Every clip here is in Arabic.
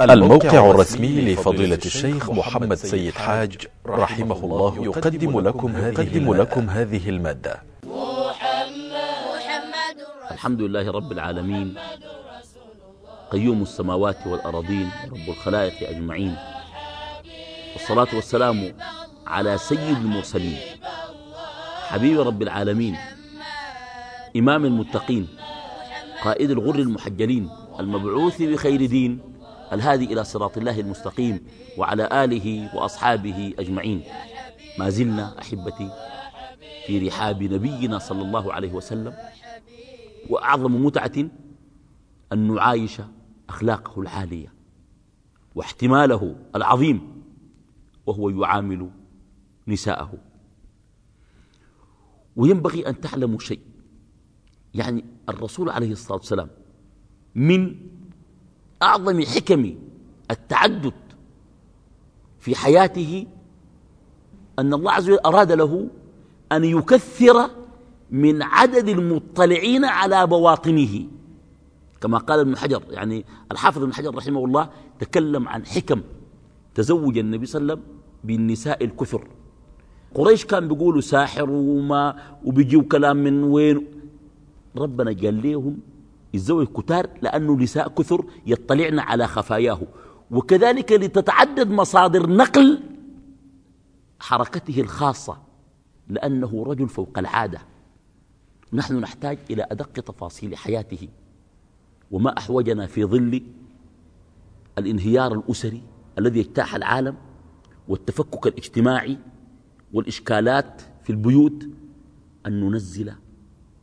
الموقع الرسمي لفضيلة الشيخ محمد سيد حاج رحمه الله يقدم لكم هذه, لكم هذه المادة. الحمد لله رب العالمين. قيوم السماوات والأراضين رب الخلائق أجمعين. والصلاة والسلام على سيد المرسلين. حبيب رب العالمين. إمام المتقين. قائد الغر المحجلين. المبعوث بخير دين. الهادي إلى صراط الله المستقيم وعلى آله وأصحابه أجمعين. ما زلنا أحبتي في رحاب نبينا صلى الله عليه وسلم وأعظم متعة أن نعايش أخلاقه العالية واحتماله العظيم وهو يعامل نساءه. وينبغي أن تعلموا شيء يعني الرسول عليه الصلاة والسلام من أعظم حكم التعدد في حياته أن الله عز وجل أراد له أن يكثر من عدد المطلعين على بواطنه. كما قال ابن حجر يعني الحافظ ابن حجر رحمه الله تكلم عن حكم تزوج النبي صلى الله عليه وسلم بالنساء الكثر. قريش كان بيقولوا ساحر وما وبيجيوا كلام من وين؟ ربنا قال لهم يتزوج كتار لأنه نساء كثر يطلعن على خفاياه. وكذلك لتتعدد مصادر نقل حركته الخاصة لأنه رجل فوق العادة. نحن نحتاج إلى أدق تفاصيل حياته. وما أحوجنا في ظل الانهيار الأسري الذي اجتاح العالم والتفكك الاجتماعي والإشكالات في البيوت أن ننزل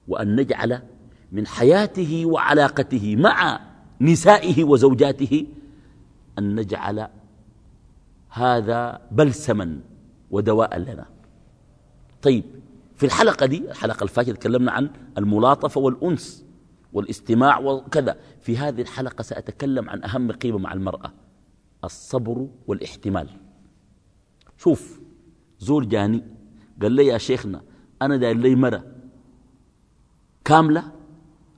وأن نجعل من حياته وعلاقته مع نسائه وزوجاته أن نجعل هذا بلسما ودواء لنا. طيب في الحلقة دي الحلقة الفاتحة تكلمنا عن الملاطفة والأنس والاستماع وكذا. في هذه الحلقة سأتكلم عن أهم قيمة مع المرأة الصبر والاحتمال. شوف زور جاني قال لي يا شيخنا أنا داير لي مرة كاملة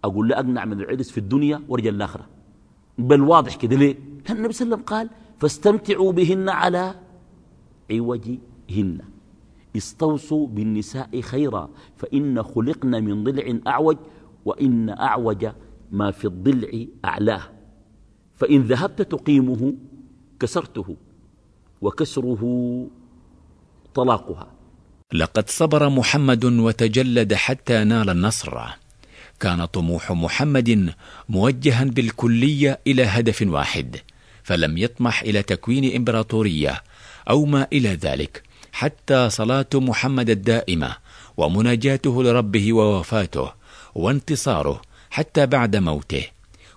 أقول له أقنع من العرس في الدنيا وأرجع الآخرة بل واضح كده ليه؟ كان النبي صلى الله عليه وسلم قال فاستمتعوا بهن على عوجهن. استوصوا بالنساء خيرا فإن خلقن من ضلع أعوج وإن أعوج ما في الضلع أعلاه. فإن ذهبت تقيمه كسرته وكسره طلاقها. لقد صبر محمد وتجلد حتى نال النصر. كان طموح محمد موجها بالكلية إلى هدف واحد فلم يطمح إلى تكوين إمبراطورية أو ما إلى ذلك حتى صلاة محمد الدائمة ومناجاته لربه ووفاته وانتصاره حتى بعد موته.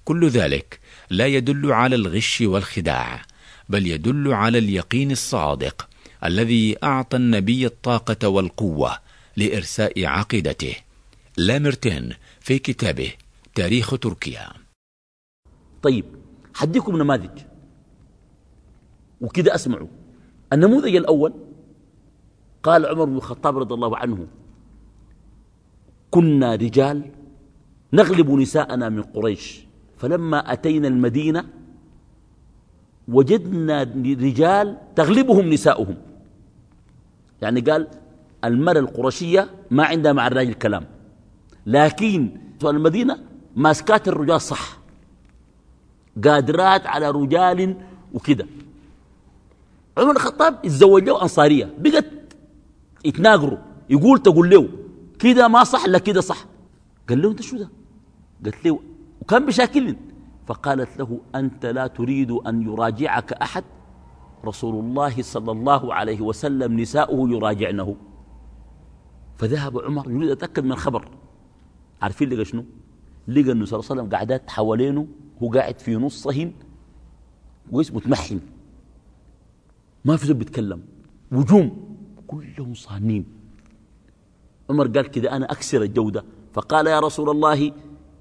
كل ذلك لا يدل على الغش والخداع بل يدل على اليقين الصادق الذي أعطى النبي الطاقة والقوة لإرساء عقيدته. لامرتين في كتابه تاريخ تركيا. طيب حديكم نماذج. وكده اسمعوا النموذج الأول قال عمر بن الخطاب رضي الله عنه كنا رجال نغلب نساءنا من قريش فلما أتينا المدينة وجدنا رجال تغلبهم نساؤهم. يعني قال المرأة القرشية ما عندها مع الراجل كلام. لكن المدينة ماسكات الرجال صح. قادرات على رجال وكده. عمر الخطاب اتزوج له أنصارية. بقت يتناقروا يقول تقول له كده ما صح لا كده صح. قال له أنت شو ده؟ قالت له وكان بشاكل فقالت له أنت لا تريد أن يراجعك أحد؟ رسول الله صلى الله عليه وسلم نساؤه يراجعنه. فذهب عمر يريد أتأكد من الخبر. عارفين لقى شنو؟ لقى النبي صلى الله عليه وسلم قعدات حوالينه هو قاعد في نصهن واسمه متمحن. ما في زول بيتكلم. وجوم كلهم صانين. عمر قال كده أنا أكسر الجودة. فقال يا رسول الله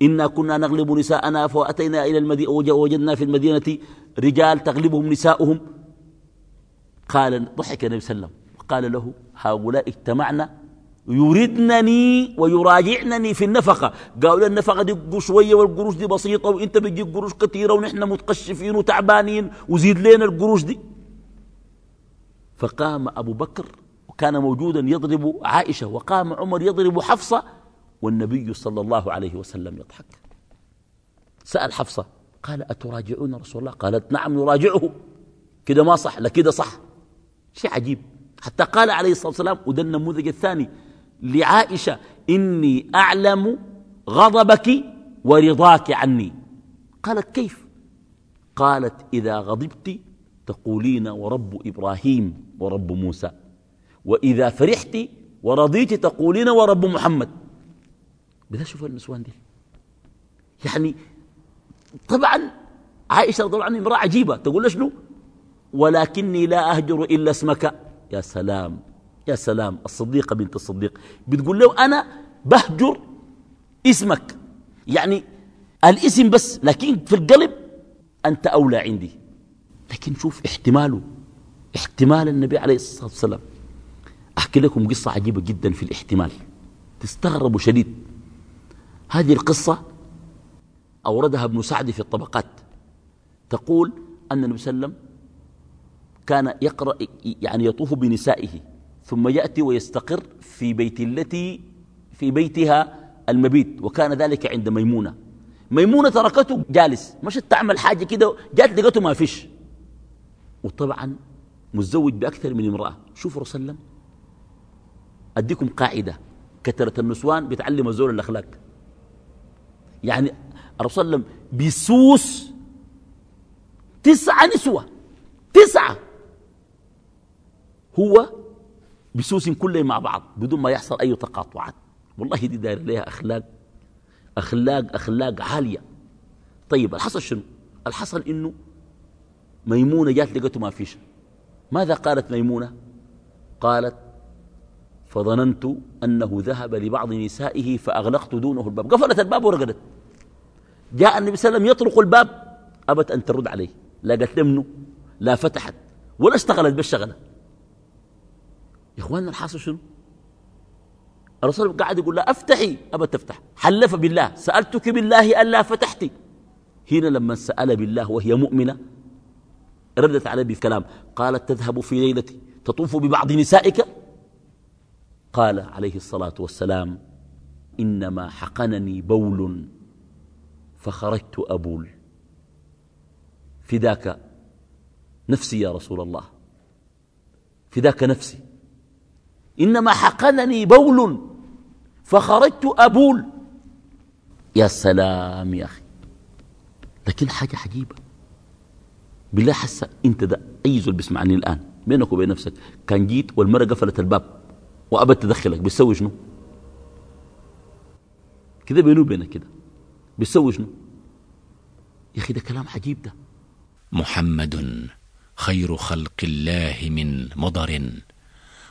إنا كنا نغلب نساءنا فأتينا إلى المدينة وجدنا في المدينة رجال تغلبهم نساؤهم. قال ضحك النبي صلى الله عليه وسلم. قال له هؤلاء اجتمعنا يردنني ويراجعنني في النفقة. قالوا النفقة دي شوية والقروش دي بسيطة وإنت بتجيب قروش كثيرة ونحن متقشفين وتعبانين وزيد لنا القروش دي. فقام أبو بكر وكان موجودا يضرب عائشة وقام عمر يضرب حفصة والنبي صلى الله عليه وسلم يضحك. سأل حفصة قال أتراجعون رسول الله؟ قالت نعم نراجعه. كده ما صح لا كده صح. شيء عجيب. حتى قال عليه الصلاة والسلام وده النموذج الثاني لعائشة إني أعلم غضبك ورضاك عني. قالت كيف؟ قالت إذا غضبت تقولين ورب إبراهيم ورب موسى وإذا فرحت ورضيت تقولين ورب محمد. بدأ شوف النسوان دي؟ يعني طبعا عائشة رضي الله عنها امرأة عجيبة تقول شنو؟ ولكني لا أهجر إلا اسمك. يا سلام. يا سلام الصديقة بنت الصديق. بتقول له أنا بهجر اسمك. يعني الاسم بس لكن في القلب أنت أولى عندي. لكن شوف احتماله احتمال النبي عليه الصلاة والسلام. أحكي لكم قصة عجيبة جدا في الاحتمال. تستغربوا شديد. هذه القصة أوردها ابن سعد في الطبقات. تقول أن النبي صلى الله عليه وسلم كان يقرأ يعني يطوف بنسائه. ثم يأتي ويستقر في بيت التي في بيتها المبيت وكان ذلك عند ميمونة. ميمونة تركته جالس مشت تعمل حاجة كده جات لقته ما فيش. وطبعا متزوج بأكثر من امرأة. شوفوا رسول الله أديكم قاعدة. كثرة النسوان بتعلم الزول الأخلاق. يعني الرسول الله بيسوس تسعة نسوة. تسعة. هو بسوس كلهم مع بعض بدون ما يحصل أي تقاطعات. والله دي داير لها أخلاق أخلاق أخلاق عالية. طيب الحصل شنو؟ الحصل إنه ميمونة جات لقته ما فيش. ماذا قالت ميمونة؟ قالت فظننت أنه ذهب لبعض نسائه فأغلقت دونه الباب. قفلت الباب ورقدت. جاء النبي صلى الله عليه وسلم يطرق الباب أبت أن ترد عليه. لا قالت منه لا فتحت ولا اشتغلت بالشغلة. يا إخواننا الحاصل شنو؟ الرسول قاعد يقول لا أفتحي؟ ابى تفتح. حلف بالله. سألتك بالله ألا فتحتي هنا لما سأل بالله وهي مؤمنة ردت عليه بكلام. قالت تذهب في ليلتي تطوف ببعض نسائك؟ قال عليه الصلاة والسلام إنما حقنني بول فخرجت أبول. فداك نفسي يا رسول الله. فداك نفسي. إنما حقنني بول فخرجت أبول. يا سلام يا أخي. لكن حاجة عجيبة. بالله حس أنت ده اي زول بيسمعني الآن. بينك وبين نفسك كان جيت والمرة قفلت الباب وابد تدخلك. بتسوي شنو؟ كده بينه وبينك كده. بتسوي شنو؟ يا أخي ده كلام عجيب ده. محمد خير خلق الله من مضر.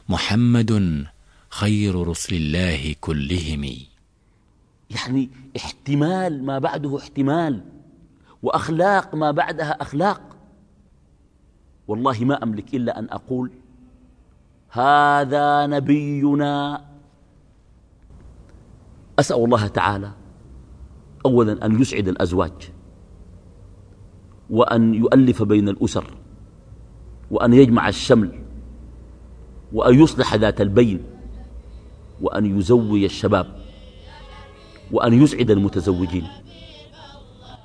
محمد خير رسل الله كلهم. يعني احتمال ما بعده احتمال وأخلاق ما بعدها أخلاق. والله ما أملك إلا أن أقول هذا نبينا. أسأل الله تعالى اولا أن يسعد الأزواج وأن يؤلف بين الأسر وأن يجمع الشمل وأن يصلح ذات البين وأن يزوي الشباب وأن يسعد المتزوجين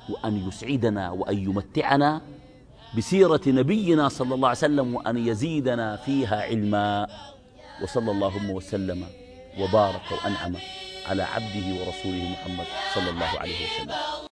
وأن يسعدنا وأن يمتعنا بسيرة نبينا صلى الله عليه وسلم وأن يزيدنا فيها علما. وصلى اللهم وسلم وبارك وأنعم على عبده ورسوله محمد صلى الله عليه وسلم.